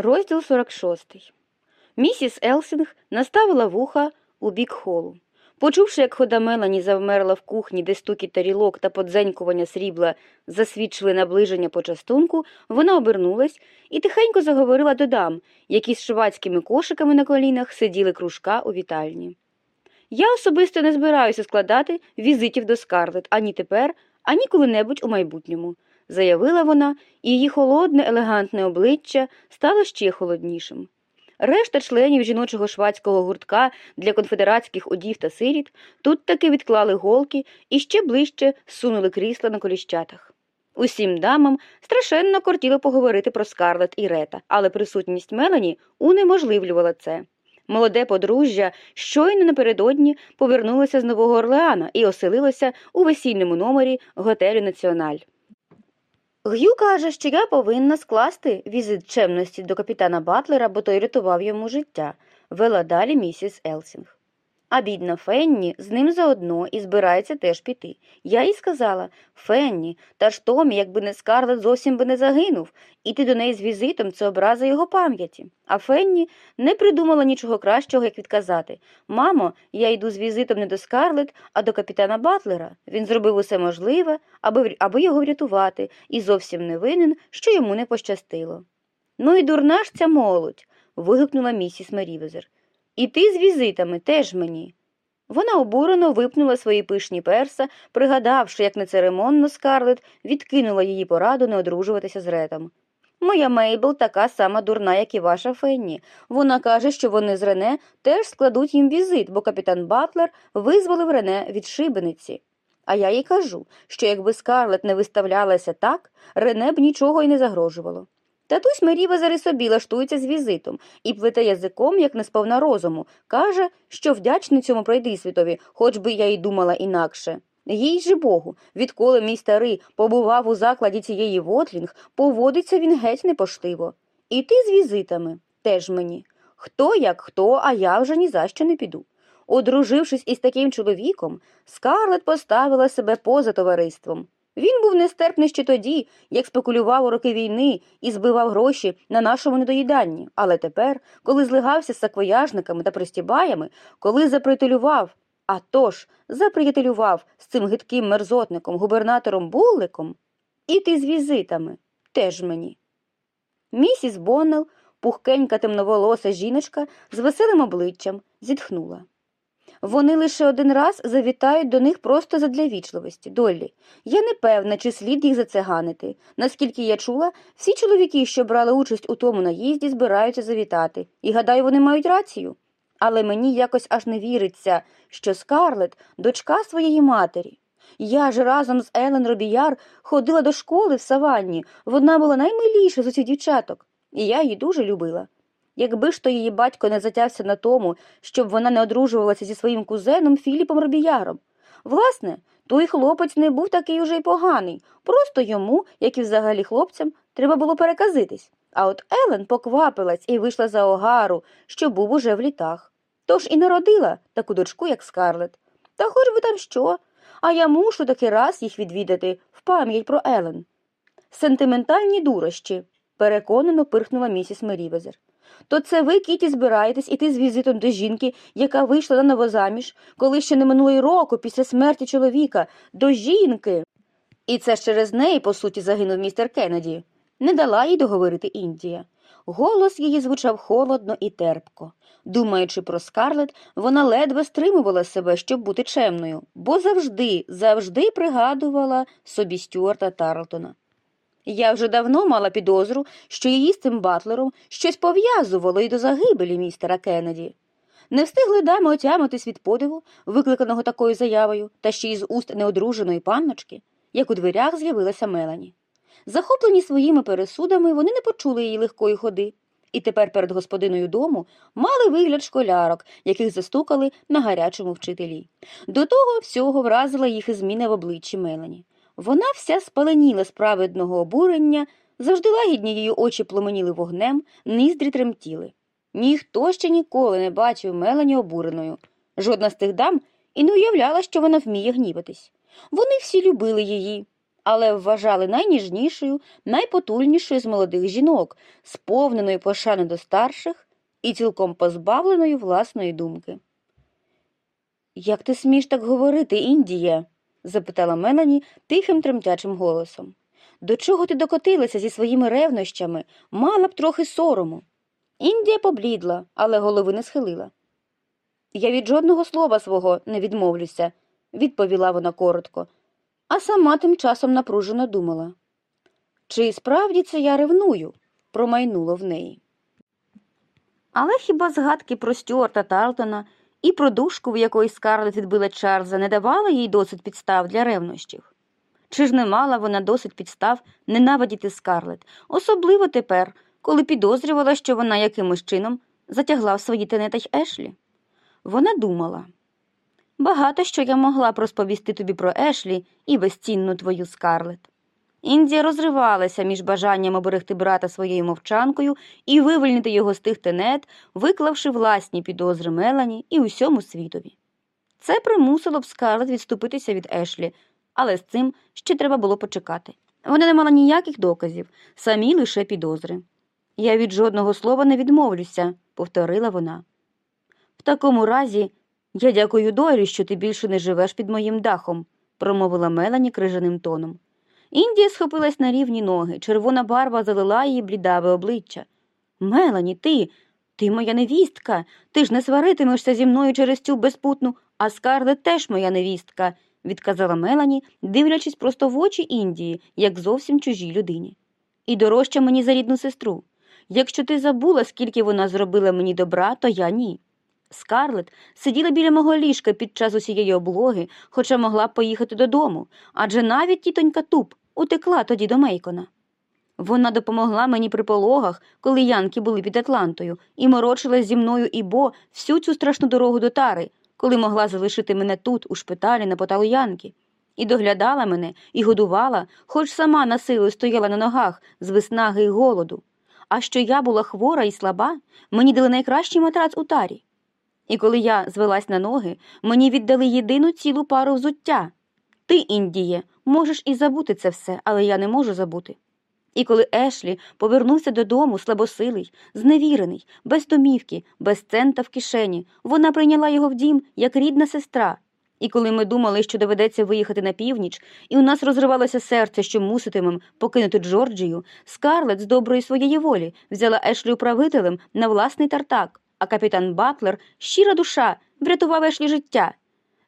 Розділ 46. Місіс Елсінг наставила вуха у бік холу. Почувши, як хода Мелані завмерла в кухні, де стукіт тарілок та подзенькування срібла засвідчили наближення почастунку, вона обернулась і тихенько заговорила до дам, які з шивацькими кошиками на колінах сиділи кружка у вітальні. Я особисто не збираюся складати візитів до Скарлет ані тепер, ані коли-небудь у майбутньому, заявила вона, і її холодне, елегантне обличчя стало ще холоднішим. Решта членів жіночого швадського гуртка для конфедератських одів та сиріт тут таки відклали голки і ще ближче сунули крісла на коліщатах. Усім дамам страшенно кортіло поговорити про Скарлет і Рета, але присутність Мелані унеможливлювала це. Молоде подружжя щойно напередодні повернулося з Нового Орлеана і оселилося у весільному номері готелю Національ. Г'ю каже, що я повинна скласти візит чемності до капітана Батлера, бо той рятував йому життя, вела далі місіс Елсінг. А бідна Фенні з ним заодно і збирається теж піти. Я їй сказала Фенні, та ж Томі, якби не Скарлет, зовсім би не загинув. Іти до неї з візитом це образа його пам'яті. А Фенні не придумала нічого кращого, як відказати Мамо, я йду з візитом не до Скарлет, а до капітана Батлера. Він зробив усе можливе, аби, аби його врятувати, і зовсім не винен, що йому не пощастило. Ну і дурна ж ця молодь. вигукнула місіс Мерівезер. І ти з візитами теж мені. Вона обурено випнула свої пишні перса, пригадавши, як нецеремонно Скарлет відкинула її пораду не одружуватися з Ретом. Моя Мейбл така сама дурна, як і ваша Фенні. Вона каже, що вони з Рене теж складуть їм візит, бо капітан Батлер визволив Рене від шибениці. А я їй кажу, що якби Скарлет не виставлялася так, Рене б нічого й не загрожувало. Татусь Мерівезер і собі лаштується з візитом і плете язиком, як не сповна розуму, каже, що вдячний цьому пройдисвітові, хоч би я й думала інакше. Їй же Богу, відколи мій старий побував у закладі цієї Вотлінг, поводиться він геть непоштиво. І ти з візитами теж мені. Хто як хто, а я вже ні за що не піду. Одружившись із таким чоловіком, Скарлет поставила себе поза товариством. Він був нестерпний ще тоді, як спекулював у роки війни і збивав гроші на нашому недоїданні. Але тепер, коли злигався з саквояжниками та пристібаями, коли заприятелював, а тож заприятелював з цим гидким мерзотником, губернатором Булликом, і ти з візитами теж мені. Місіс Боннел, пухкенька темноволоса жіночка з веселим обличчям, зітхнула. Вони лише один раз завітають до них просто задля вічливості, Доллі. Я не певна, чи слід їх зацеганити. Наскільки я чула, всі чоловіки, що брали участь у тому наїзді, збираються завітати, і гадаю, вони мають рацію. Але мені якось аж не віриться, що Скарлет дочка своєї матері. Я ж разом з Елен Робіяр ходила до школи в саванні, вона була наймиліша з усіх дівчаток, і я її дуже любила. Якби ж то її батько не затявся на тому, щоб вона не одружувалася зі своїм кузеном Філіпом Робіяром. Власне, той хлопець не був такий уже й поганий, просто йому, як і взагалі хлопцям, треба було переказитись. А от Елен поквапилась і вийшла за огару, що був уже в літах. Тож і народила таку дочку, як Скарлет. Та хоч би там що, а я мушу таки раз їх відвідати в пам'ять про Елен. Сентиментальні дурощі, переконано пирхнула місіс Мерівезер. То це ви, Кіті, збираєтесь іти з візитом до жінки, яка вийшла на новозаміж, коли ще не минуло й року після смерті чоловіка, до жінки. І це ж через неї, по суті, загинув містер Кеннеді. Не дала їй договорити Індія. Голос її звучав холодно і терпко. Думаючи про скарлет, вона ледве стримувала себе, щоб бути чемною, бо завжди, завжди пригадувала собі Стюарта Тарлтона. Я вже давно мала підозру, що її з цим батлером щось пов'язувало і до загибелі містера Кеннеді. Не встигли дами отямитись від подиву, викликаного такою заявою, та ще й з уст неодруженої панночки, як у дверях з'явилася Мелані. Захоплені своїми пересудами, вони не почули її легкої ходи, і тепер перед господиною дому мали вигляд школярок, яких застукали на гарячому вчителі. До того всього вразила їх і зміна в обличчі Мелані. Вона вся спаленіла з праведного обурення, завжди лагідні її очі пломеніли вогнем, ніздрі тремтіли. Ніхто ще ніколи не бачив Мелані обуреною. Жодна з тих дам і не уявляла, що вона вміє гніватись. Вони всі любили її, але вважали найніжнішою, найпотульнішою з молодих жінок, сповненою пошани до старших і цілком позбавленою власної думки. Як ти смієш так говорити, Індія? Запитала Мелані тихим тремтячим голосом. До чого ти докотилася зі своїми ревнощами? Мала б трохи сорому. Індія поблідла, але голови не схилила. Я від жодного слова свого не відмовлюся, відповіла вона коротко, а сама тим часом напружено думала. Чи справді це я ревную? промайнуло в неї. Але хіба згадки про Стюарта Тарлтона і про душку, в якої Скарлет відбила Чарльза, не давали їй досить підстав для ревнощів? Чи ж не мала вона досить підстав ненавидіти Скарлет, особливо тепер, коли підозрювала, що вона якимось чином затягла в свої тенета й Ешлі? Вона думала багато що я могла б розповісти тобі про Ешлі і безцінну твою Скарлет. Індія розривалася між бажанням оберегти брата своєю мовчанкою і вивільнити його з тих тенет, виклавши власні підозри Мелані і усьому світові. Це примусило б Скарлет відступитися від Ешлі, але з цим ще треба було почекати. Вона не мала ніяких доказів, самі лише підозри. Я від жодного слова не відмовлюся, повторила вона. В такому разі я дякую долі, що ти більше не живеш під моїм дахом, промовила Мелані крижаним тоном. Індія схопилась на рівні ноги, червона барва залила її блідаве обличчя. Мелані, ти, ти моя невістка, ти ж не сваритимешся зі мною через цю безпутну, а Скарлет теж моя невістка, відказала Мелані, дивлячись просто в очі Індії, як зовсім чужій людині. І дорожча мені за рідну сестру. Якщо ти забула, скільки вона зробила мені добра, то я ні. Скарлет сиділа біля мого ліжка під час усієї облоги, хоча могла б поїхати додому, адже навіть тітонька Туп утекла тоді до Мейкона. Вона допомогла мені при пологах, коли янки були під Атлантою, і морочилась зі мною і Бо всю цю страшну дорогу до тари, коли могла залишити мене тут, у шпиталі на поталу Янки. І доглядала мене, і годувала, хоч сама на силу стояла на ногах з виснаги й голоду. А що я була хвора і слаба, мені дали найкращий матрац у тарі. І коли я звелась на ноги, мені віддали єдину цілу пару взуття. Ти, Індіє, можеш і забути це все, але я не можу забути. І коли Ешлі повернувся додому, слабосилий, зневірений, без домівки, без цента в кишені, вона прийняла його в дім як рідна сестра. І коли ми думали, що доведеться виїхати на північ, і у нас розривалося серце, що муситимем покинути Джорджію, Скарлет з доброї своєї волі взяла Ешлі управителем на власний тартак, а капітан Батлер, щира душа, врятував Ешлі життя.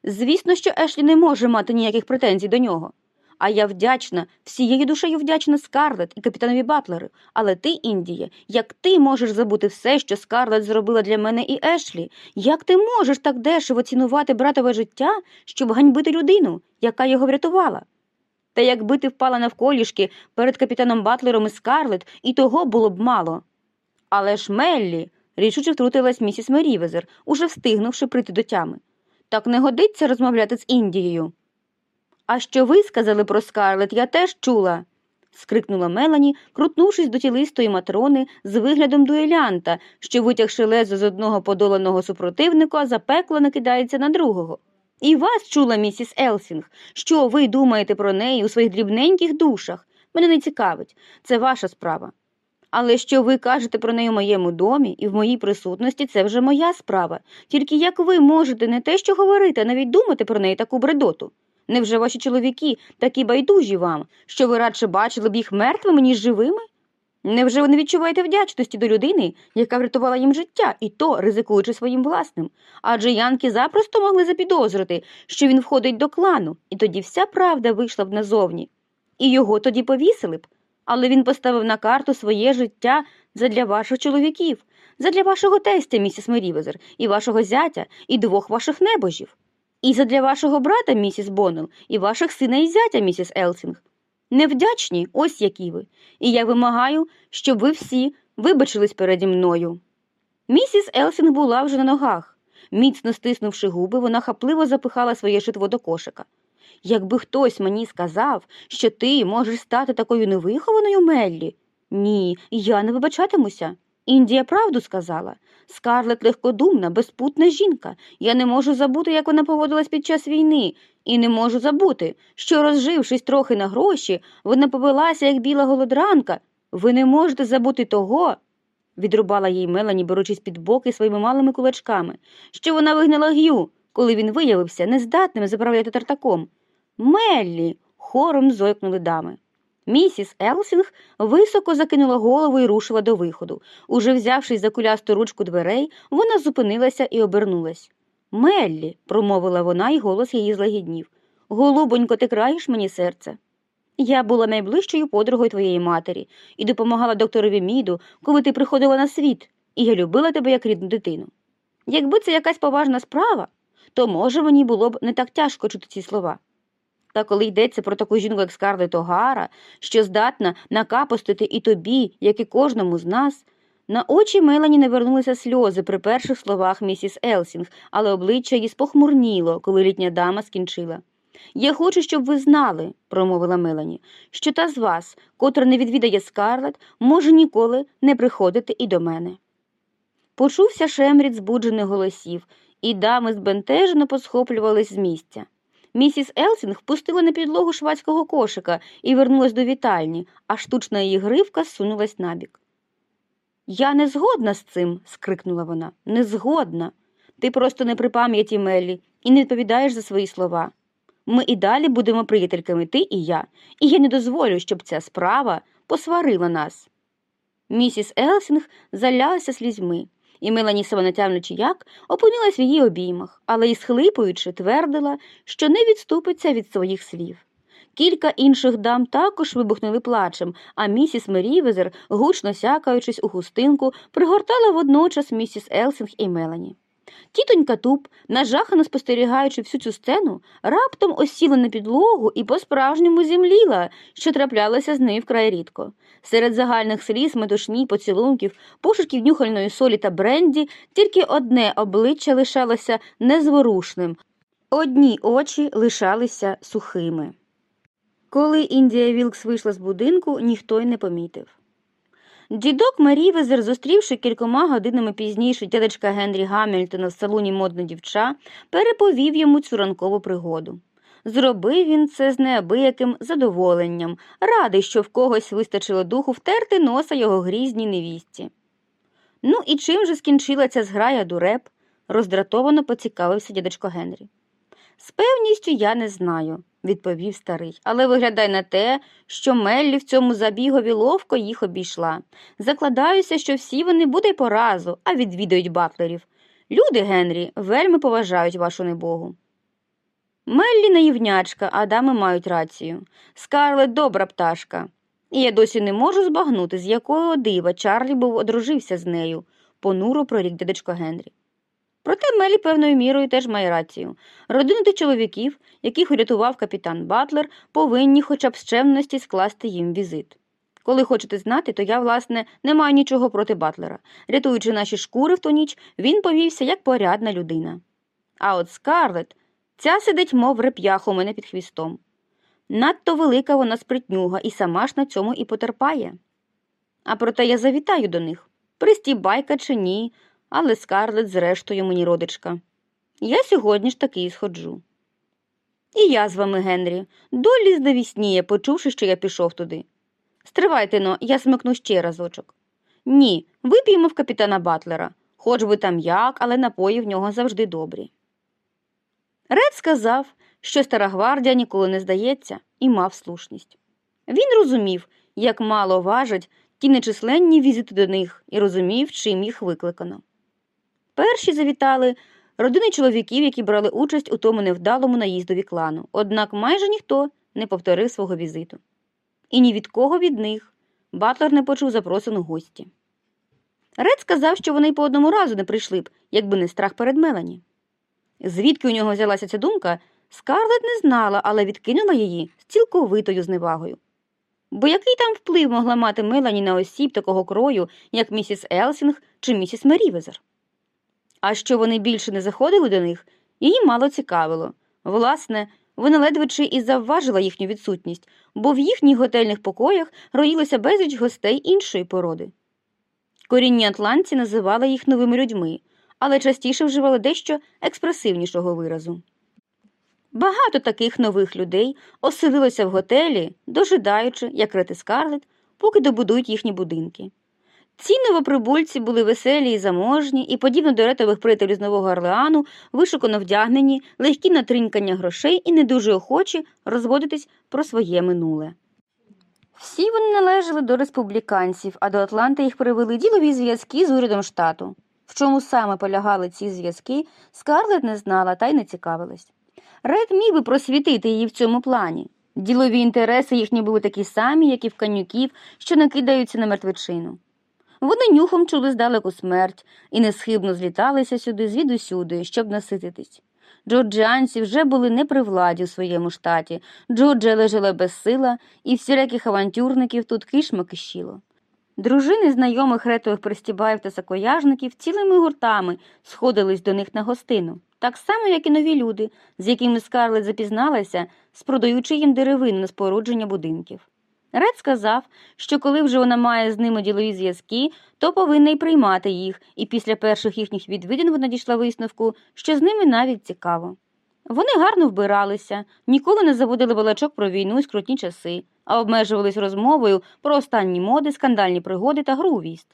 Звісно, що Ешлі не може мати ніяких претензій до нього. А я вдячна, всією душею вдячна Скарлет і капітанові Батлеру. Але ти, Індіє, як ти можеш забути все, що Скарлет зробила для мене і Ешлі? Як ти можеш так дешево цінувати братове життя, щоб ганьбити людину, яка його врятувала? Та якби ти впала навколішки перед капітаном Батлером і Скарлет, і того було б мало. Але ж Меллі, рішуче втрутилась місіс Мерівезер, уже встигнувши прийти до тями. Так не годиться розмовляти з Індією. А що ви сказали про Скарлет, я теж чула. скрикнула Мелані, крутнувшись до тілистої матрони з виглядом дуелянта, що, витягши лезо з одного подоланого супротивника, запекло накидається на другого. І вас чула, місіс Елсінг. Що ви думаєте про неї у своїх дрібненьких душах? Мене не цікавить, це ваша справа. Але що ви кажете про неї у моєму домі і в моїй присутності, це вже моя справа. Тільки як ви можете не те, що говорити, а навіть думати про неї таку бредоту? Невже ваші чоловіки такі байдужі вам, що ви радше бачили б їх мертвими, ніж живими? Невже ви не відчуваєте вдячності до людини, яка врятувала їм життя, і то ризикуючи своїм власним? Адже янки запросто могли запідозрити, що він входить до клану, і тоді вся правда вийшла б назовні. І його тоді повісили б. Але він поставив на карту своє життя задля ваших чоловіків, задля вашого тестя, місіс Мерівезер, і вашого зятя, і двох ваших небожів. І задля вашого брата, місіс Боннелл, і ваших сина і зятя, місіс Елсінг. Невдячні, ось які ви, і я вимагаю, щоб ви всі вибачились переді мною. Місіс Елсінг була вже на ногах. Міцно стиснувши губи, вона хапливо запихала своє шитво до кошика. Якби хтось мені сказав, що ти можеш стати такою невихованою Меллі. Ні, я не вибачатимуся. Індія правду сказала. Скарлет легкодумна, безпутна жінка. Я не можу забути, як вона поводилась під час війни, і не можу забути, що, розжившись трохи на гроші, вона повелася, як біла голодранка. Ви не можете забути того, відрубала їй Мелані, беручись під боки своїми малими кулачками, що вона вигнала Г'ю, коли він виявився нездатним заправляти тартаком. Меллі. хором зойкнули дами. Місіс Елсінг високо закинула голову і рушила до виходу. Уже взявшись за кулясту ручку дверей, вона зупинилася і обернулась. Меллі, промовила вона, і голос її злагіднів. Голубонько, ти краєш мені серце. Я була найближчою подругою твоєї матері і допомагала докторові Міду, коли ти приходила на світ, і я любила тебе як рідну дитину. Якби це якась поважна справа, то, може, мені було б не так тяжко чути ці слова. Та коли йдеться про таку жінку, як Скарлет О'Гара, що здатна накапостити і тобі, як і кожному з нас, на очі Мелані не вернулися сльози при перших словах місіс Елсінг, але обличчя її спохмурніло, коли літня дама скінчила. Я хочу, щоб ви знали, промовила Мелані, що та з вас, котра не відвідає Скарлет, може ніколи не приходити і до мене. Почувся шемріт збуджених голосів, і дами збентежено посхоплювались з місця. Місіс Елсінг впустила на підлогу швацького кошика і вернулась до вітальні, а штучна її гривка сунулась набік. Я не згодна з цим, скрикнула вона. Не згодна. Ти просто не при пам'яті, Меллі і не відповідаєш за свої слова. Ми і далі будемо приятельками, ти і я, і я не дозволю, щоб ця справа посварила нас. Місіс Елсінг залялася слізьми, і Мелані, не тямлячи як, опинилась в її обіймах, але й схлипуючи, твердила, що не відступиться від своїх слів. Кілька інших дам також вибухнули плачем, а місіс Мерівезер, гучно сякаючись у хустинку, пригортала водночас місіс Елсінг і Мелані. Тітонька Дріботуп, нажахано спостерігаючи всю цю сцену, раптом осіла на підлогу і по-справжньому зімліла, що траплялося з нею вкрай рідко. Серед загальних сліз, метушні, поцілунків, пошуків нюхальної солі та бренді тільки одне обличчя лишалося незворушним, одні очі лишалися сухими. Коли Індія Вілкс вийшла з будинку, ніхто й не помітив. Дідок Марівезер, зустрівши кількома годинами пізніше дядечка Генрі Гамільтона в салоні модна дівча, переповів йому цю ранкову пригоду. Зробив він це з неабияким задоволенням, радий, що в когось вистачило духу втерти носа його грізній невісті. Ну і чим же скінчила ця зграя дуреб? роздратовано поцікавився дядечко Генрі. З певністю я не знаю, відповів старий, але виглядай на те, що Меллі в цьому забігові ловко їх обійшла. Закладаюся, що всі вони буде по разу, а відвідають батлерів. Люди, Генрі, вельми поважають вашу небогу. Меллі наївнячка, а дами мають рацію. Скарлет добра пташка. І я досі не можу збагнути, з якого дива Чарлі був одружився з нею, понуро прорік дядечко Генрі. Проте Меллі певною мірою теж має рацію. Родини тих чоловіків, яких урятував капітан Батлер, повинні хоча б з чемності скласти їм візит. Коли хочете знати, то я, власне, не маю нічого проти Батлера. Рятуючи наші шкури в ту ніч, він повівся як порядна людина. А от Скарлет, ця сидить, мов реп'ях у мене під хвістом. Надто велика вона спритнюга і сама ж на цьому і потерпає. А проте я завітаю до них. Пристібайка чи ні, але скарлет, зрештою, мені родичка. Я сьогодні ж таки і сходжу. І я з вами, Генрі, долі знавісніє, почувши, що я пішов туди. Стривайте но, я смикну ще разочок. Ні, вип'ємо в капітана Батлера, хоч би там як, але напої в нього завжди добрі. Ред сказав, що стара гвардія ніколи не здається, і мав слушність. Він розумів, як мало важать ті нечисленні візити до них, і розумів, чим їх викликано. Перші завітали родини чоловіків, які брали участь у тому невдалому наїздові клану, однак майже ніхто не повторив свого візиту. І ні від кого з них Батлер не почув запросин у гості. Ред сказав, що вони й по одному разу не прийшли б, якби не страх перед Мелані. Звідки у нього взялася ця думка, Скарлет не знала, але відкинула її з цілковитою зневагою. Бо який там вплив могла мати Мелані на осіб такого крою, як місіс Елсінг чи місіс Мерівезер? А що вони більше не заходили до них, її мало цікавило. Власне, вона ледве чи і завважила їхню відсутність, бо в їхніх готельних покоях роїлося безліч гостей іншої породи. Корінні атлантці називали їх новими людьми, але частіше вживали дещо експресивнішого виразу. Багато таких нових людей оселилося в готелі, дожидаючи, як рети Скарлет, поки добудують їхні будинки. Ці новоприбульці були веселі і заможні, і, подібно до ретових приятелів з Нового Орлеану, вишукано вдягнені, легкі на тринькання грошей і не дуже охочі розводитись про своє минуле. Всі вони належали до республіканців, а до Атланти їх привели ділові зв'язки з урядом штату. В чому саме полягали ці зв'язки, Скарлет не знала та й не цікавилась. Ред міг би просвітити її в цьому плані. Ділові інтереси їхні були такі самі, як і в канюків, що накидаються на мертвечину. Вони нюхом чули здалеку смерть і несхибно зліталися сюди звідусюди, щоб насититись. Джорджіанці вже були не при владі у своєму штаті, Джорджія лежала без сила, і всіляких авантюрників тут кишма кишіло. Дружини знайомих ретових пристібаїв та сакояжників цілими гуртами сходились до них на гостину, так само, як і нові люди, з якими Скарлет запізналася, спродаючи їм деревину на спорудження будинків. Ред сказав, що коли вже вона має з ними ділові зв'язки, то повинна й приймати їх, і після перших їхніх відвідин вона дійшла висновку, що з ними навіть цікаво. Вони гарно вбиралися, ніколи не заводили балачок про війну і скрутні часи, а обмежувались розмовою про останні моди, скандальні пригоди та гру у віст.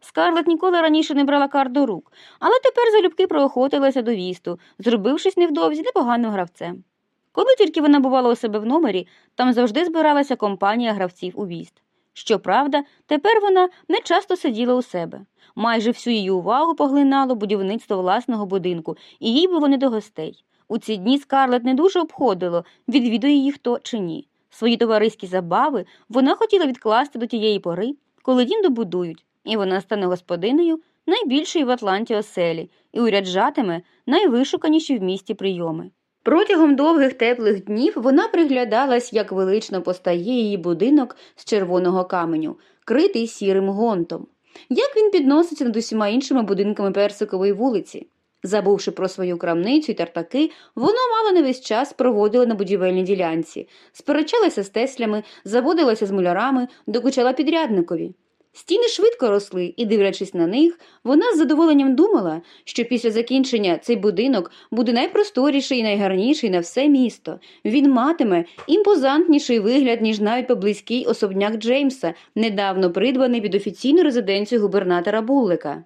Скарлет ніколи раніше не брала карт до рук, але тепер залюбки проохотилася до вісту, зробившись невдовзі непоганим гравцем. Коли тільки вона бувала у себе в номері, там завжди збиралася компанія гравців у віст. Щоправда, тепер вона не часто сиділа у себе. Майже всю її увагу поглинало будівництво власного будинку, і їй було не до гостей. У ці дні Скарлет не дуже обходило, відвідує її хто чи ні. Свої товариські забави вона хотіла відкласти до тієї пори, коли дім добудують, і вона стане господинею найбільшої в Атланті оселі і уряджатиме найвишуканіші в місті прийоми. Протягом довгих теплих днів вона приглядалась, як велично постає її будинок з червоного каменю, критий сірим гонтом. Як він підноситься над усіма іншими будинками персикової вулиці. Забувши про свою крамницю й тартаки, воно мало не весь час проводило на будівельній ділянці, сперечалася з теслями, заводилася з мулярами, докучала підрядникові. Стіни швидко росли, і, дивлячись на них, вона з задоволенням думала, що після закінчення цей будинок буде найпросторіший і найгарніший на все місто. Він матиме імпозантніший вигляд, ніж навіть поблизький особняк Джеймса, недавно придбаний під офіційну резиденцію губернатора Буллика.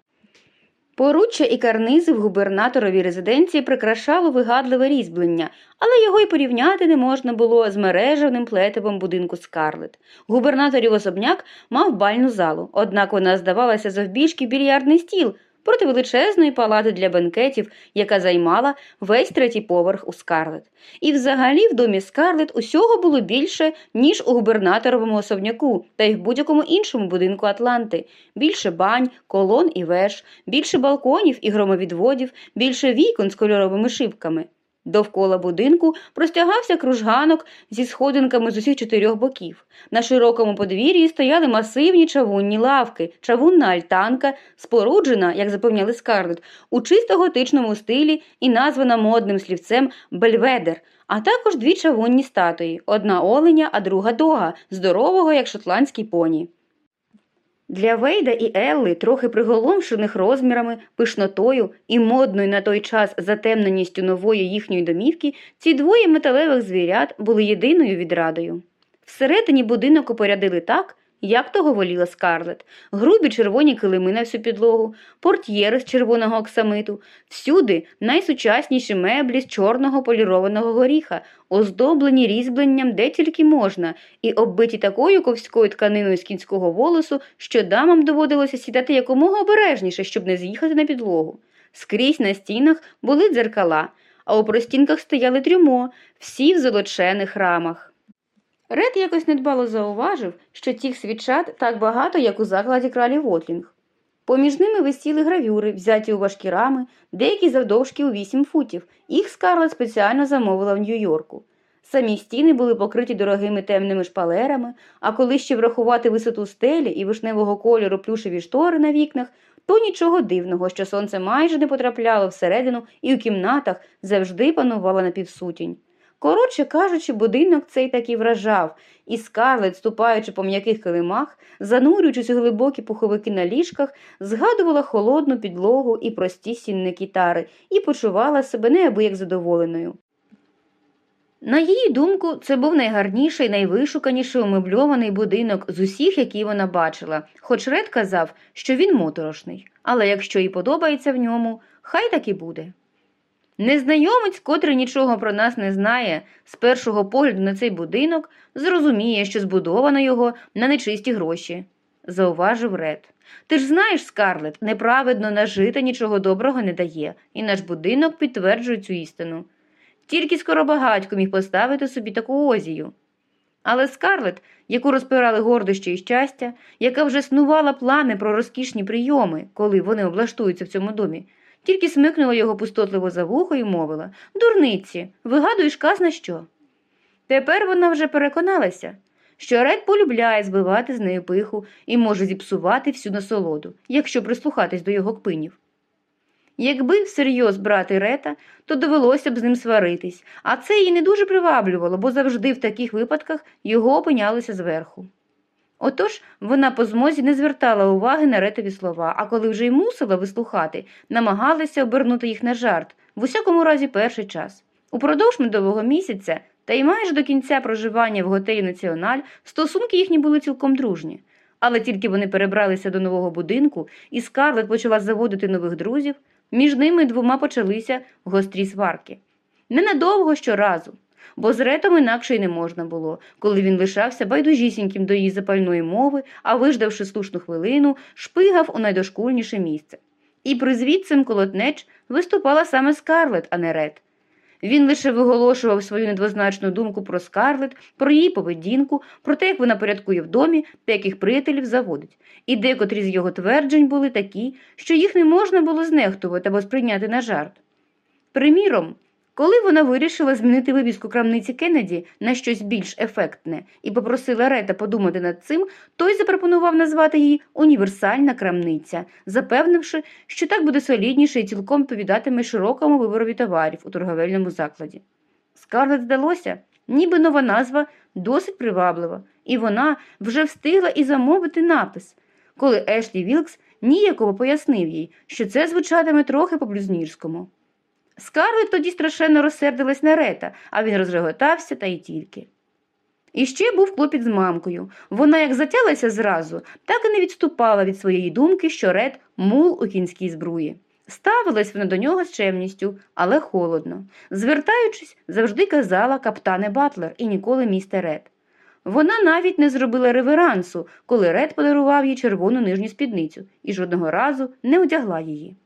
Поруччя і карнизи в губернаторовій резиденції прикрашало вигадливе різьблення, але його й порівняти не можна було з мережевним плетивом будинку Скарлет. Губернаторів особняк мав бальну залу, однак вона здавалася завбільшки більярдний стіл проти величезної палати для бенкетів, яка займала весь третій поверх у Скарлет. І взагалі в домі Скарлет усього було більше, ніж у губернаторовому особняку та й в будь-якому іншому будинку Атланти. Більше бань, колон і веж, більше балконів і громовідводів, більше вікон з кольоровими шибками. Довкола будинку простягався кружганок зі сходинками з усіх чотирьох боків. На широкому подвір'ї стояли масивні чавунні лавки, чавунна альтанка, споруджена, як запевняли Скарлет, у чисто готичному стилі і названа модним слівцем Бельведер, а також дві чавунні статуї: одна оленя, а друга дога, здорового, як шотландський поні. Для Вейда і Елли, трохи приголомшених розмірами, пишнотою і модною на той час затемненістю нової їхньої домівки, ці двоє металевих звірят були єдиною відрадою. Всередині будинок опорядили так, як того воліла Скарлет, грубі червоні килими на всю підлогу, портьєри з червоного оксамиту, всюди найсучасніші меблі з чорного полірованого горіха, оздоблені різьбленням де тільки можна, і оббиті такою ковською тканиною з кінського волосу, що дамам доводилося сідати якомога обережніше, щоб не з'їхати на підлогу. Скрізь на стінах були дзеркала, а у простінках стояли трюмо, всі в золочених рамах. Ред якось недбало зауважив, що цих свічат так багато, як у закладі кралі Вотлінг. Поміж ними висіли гравюри, взяті у важкі рами, деякі завдовжки у вісім футів. Їх Скарлет спеціально замовила в Нью-Йорку. Самі стіни були покриті дорогими темними шпалерами, а коли ще врахувати висоту стелі і вишневого кольору плюшеві штори на вікнах, то нічого дивного, що сонце майже не потрапляло всередину і у кімнатах завжди панувала напівсутінь. Коротше кажучи, будинок цей таки вражав, і скарлет, ступаючи по м'яких килимах, занурюючись у глибокі пуховики на ліжках, згадувала холодну підлогу і прості сінники тари і почувала себе неабияк задоволеною. На її думку, це був найгарніший, найвишуканіший умебльований будинок з усіх, які вона бачила, хоч Ред казав, що він моторошний, але якщо їй подобається в ньому, хай так і буде. Незнайомець, котрий нічого про нас не знає, з першого погляду на цей будинок, зрозуміє, що збудовано його на нечисті гроші, зауважив Ред. Ти ж знаєш, Скарлет, неправедно нажити нічого доброго не дає, і наш будинок підтверджує цю істину. Тільки скоробагатько міг поставити собі таку озію. Але Скарлет, яку розпирали гордощі і щастя, яка вже снувала плани про розкішні прийоми, коли вони облаштуються в цьому домі, тільки смикнула його пустотливо за вухо і мовила Дурниці, вигадуєш казна що? Тепер вона вже переконалася, що Ред полюбляє збивати з нею пиху і може зіпсувати всю насолоду, якщо прислухатись до його кпинів. Якби всерйоз брати Рета, то довелося б з ним сваритись, а це її не дуже приваблювало, бо завжди в таких випадках його опинялося зверху. Отож вона по змозі не звертала уваги на ретові слова, а коли вже й мусила вислухати, намагалася обернути їх на жарт, в усякому разі перший час. Упродовж медового місяця та й майже до кінця проживання в готелі Національ стосунки їхні були цілком дружні. Але тільки вони перебралися до нового будинку, і Скарлет почала заводити нових друзів, між ними двома почалися гострі сварки. Ненадовго щоразу, бо з ретом інакше й не можна було, коли він лишався байдужісіньким до її запальної мови, а виждавши слушну хвилину, шпигав у найдошкульніше місце. І призвідцем колотнеч виступала саме Скарлет, а не Рет. Він лише виголошував свою недвозначну думку про Скарлет, про її поведінку, про те, як вона порядкує в домі та яких приятелів заводить. І декотрі з його тверджень були такі, що їх не можна було знехтувати або сприйняти на жарт. Приміром, коли вона вирішила змінити вивіску крамниці Кеннеді на щось більш ефектне і попросила Рета подумати над цим, той запропонував назвати її універсальна крамниця, запевнивши, що так буде солідніше і цілком відповідатиме широкому виборові товарів у торговельному закладі. Скарлет здалося, ніби нова назва досить приваблива, і вона вже встигла і замовити напис, коли Ешлі Вілкс ніяково пояснив їй, що це звучатиме трохи по блюзнірському. Скарлет тоді страшенно розсердилась на Рета, а він розреготався та й тільки. І ще був клопіт з мамкою. Вона як затялася зразу, так і не відступала від своєї думки, що Рет мул у кінській збруї. Ставилась вона до нього з чемністю, але холодно. Звертаючись, завжди казала капітане Батлер і ніколи містер Рет. Вона навіть не зробила реверансу, коли Рет подарував їй червону нижню спідницю і жодного разу не одягла її.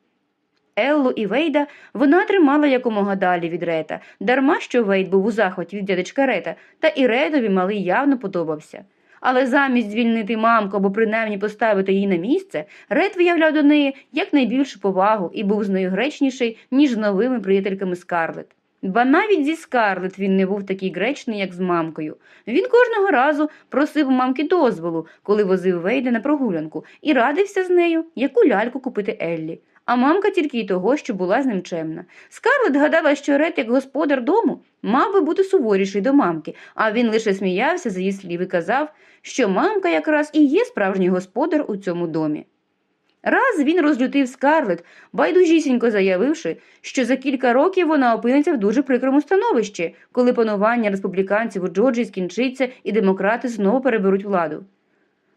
Еллу і Вейда вона тримала якомога далі від Рета, дарма що Вейд був у захваті від дядечка Рета, та і Ретові малий явно подобався. Але замість звільнити мамку або принаймні поставити її на місце, Ред виявляв до неї якнайбільшу повагу і був з нею гречніший, ніж з новими приятельками Скарлет. Ба навіть зі Скарлет він не був такий гречний, як з мамкою. Він кожного разу просив мамки дозволу, коли возив Вейда на прогулянку, і радився з нею, яку ляльку купити Еллі. А мамка тільки й того, що була з ним чемна. Скарлет гадала, що Ред, як господар дому, мав би бути суворіший до мамки, а він лише сміявся за її слів і казав, що мамка якраз і є справжній господар у цьому домі. Раз він розлютив скарлет, байдужісінько заявивши, що за кілька років вона опиниться в дуже прикрому становищі, коли панування республіканців у Джорджії скінчиться і демократи знову переберуть владу.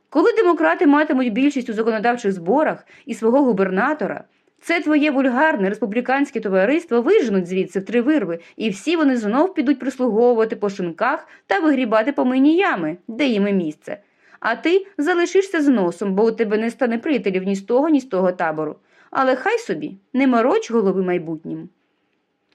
Коли демократи матимуть більшість у законодавчих зборах і свого губернатора, це твоє вульгарне республіканське товариство виженуть звідси в три вирви, і всі вони знов підуть прислуговувати по шинках та вигрібати помийні ями, де їм і місце. А ти залишишся з носом, бо у тебе не стане приятелів ні з того, ні з того табору. Але хай собі, не мороч голови майбутнім.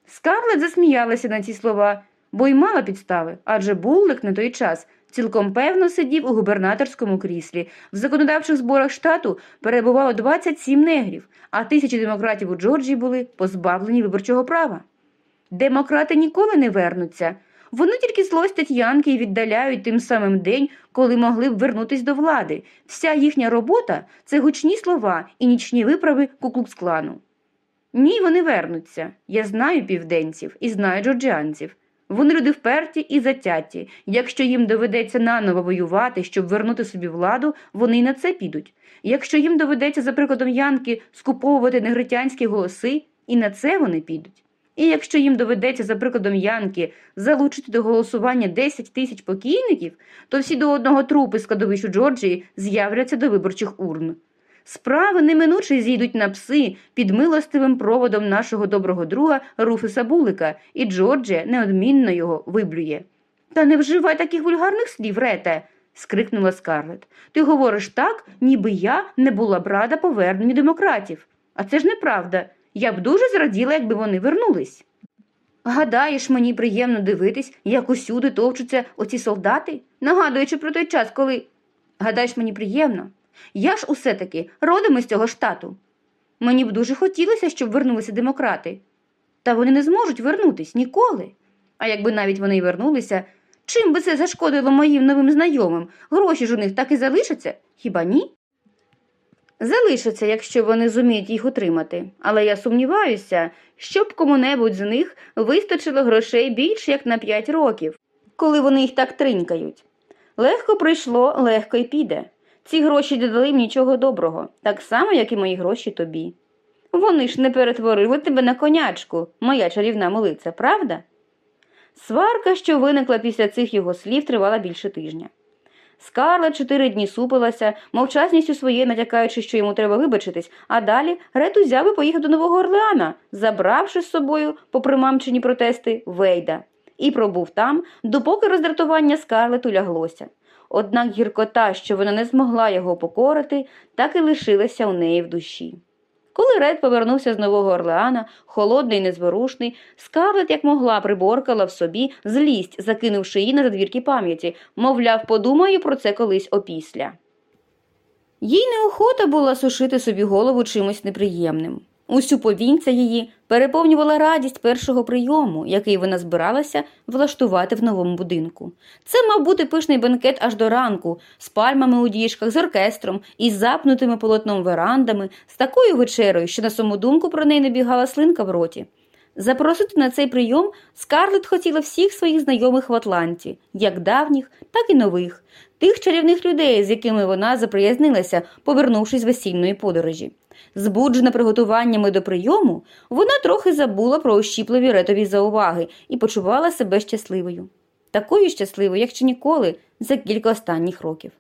Скарлет засміялася на ці слова, бо й мала підстави, адже буллик на той час цілком певно сидів у губернаторському кріслі. В законодавчих зборах штату перебувало 27 негрів, а тисячі демократів у Джорджії були позбавлені виборчого права. Демократи ніколи не вернуться. Вони тільки злостять янки і віддаляють тим самим день, коли могли б вернутись до влади. Вся їхня робота це гучні слова і нічні виправи куклукс-клану. Ні, вони вернуться. Я знаю південців і знаю джорджіанців. Вони люди вперті і затяті. Якщо їм доведеться наново воювати, щоб вернути собі владу, вони й на це підуть. Якщо їм доведеться, за прикладом Янки, скуповувати негритянські голоси, і на це вони підуть. І якщо їм доведеться, за прикладом Янки, залучити до голосування 10 тисяч покійників, то всі до одного трупи складовищ у Джорджії з'являться до виборчих урн. Справи неминуче зійдуть на пси під милостивим проводом нашого доброго друга Руфуса Булика, і Джорджія неодмінно його виблює. Та не вживай таких вульгарних слів, Рете, скрикнула Скарлет. Ти говориш так, ніби я не була б рада поверненню демократів. А це ж неправда. Я б дуже зраділа, якби вони вернулись. Гадаєш, мені приємно дивитись, як усюди товчуться оці солдати, нагадуючи про той час, коли. Гадаєш, мені приємно. Я ж усе таки родом із цього штату. Мені б дуже хотілося, щоб вернулися демократи. Та вони не зможуть вернутись ніколи. А якби навіть вони й вернулися, чим би це зашкодило моїм новим знайомим? Гроші ж у них так і залишаться, хіба ні? Залишаться, якщо вони зуміють їх утримати, але я сумніваюся, щоб кому-небудь з них вистачило грошей більше як на п'ять років, коли вони їх так тринькають. Легко прийшло, легко й піде. Ці гроші не дали їм нічого доброго, так само, як і мої гроші тобі. Вони ж не перетворили тебе на конячку, моя чарівна молиця, правда? Сварка, що виникла після цих його слів, тривала більше тижня. Скарла чотири дні супилася, мовчазністю своєю натякаючи, що йому треба вибачитись, а далі Ред узяв і поїхав до Нового Орлеана, забравши з собою, попри мамчині протести, Вейда, і пробув там, допоки роздратування Скарлету ляглося. Однак гіркота, що вона не змогла його покорити, так і лишилася у неї в душі. Коли Ред повернувся з Нового Орлеана, холодний і незворушний, Скарлет, як могла, приборкала в собі злість, закинувши її на задвірки пам'яті, мовляв, подумаю про це колись опісля. Їй неохота була сушити собі голову чимось неприємним. Усю повінця її переповнювала радість першого прийому, який вона збиралася влаштувати в новому будинку. Це мав бути пишний бенкет аж до ранку, з пальмами у діжках, з оркестром, із запнутими полотном верандами, з такою вечерою, що на саму думку про неї не бігала слинка в роті. Запросити на цей прийом Скарлетт хотіла всіх своїх знайомих в Атланті, як давніх, так і нових, тих чарівних людей, з якими вона заприязнилася, повернувшись з весільної подорожі. Збуджена приготуваннями до прийому, вона трохи забула про ощіпливі ретові зауваги і почувала себе щасливою. Такою щасливою, як ще ніколи, за кілька останніх років.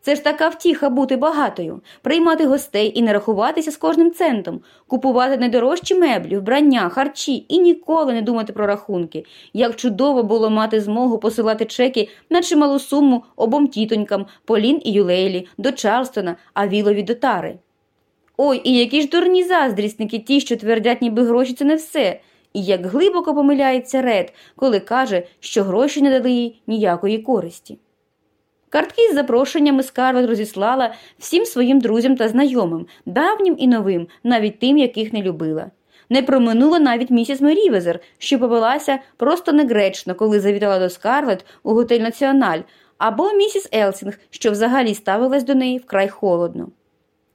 Це ж така втіха бути багатою, приймати гостей і не рахуватися з кожним центом, купувати найдорожчі меблі, вбрання, харчі і ніколи не думати про рахунки. Як чудово було мати змогу посилати чеки на чималу суму обом тітонькам Полін і Юлейлі, до Чарлстона, а Вілові до Тари. Ой, і які ж дурні заздрісники ті, що твердять, ніби гроші це не все. І як глибоко помиляється Рет, коли каже, що гроші не дали їй ніякої користі. Картки з запрошеннями Скарлет розіслала всім своїм друзям та знайомим, давнім і новим, навіть тим, яких не любила. Не проминула навіть місіс Мерівезер, що повелася просто негречно, коли завітала до Скарлет у готель Національ, або місіс Елсінг, що взагалі ставилась до неї вкрай холодно.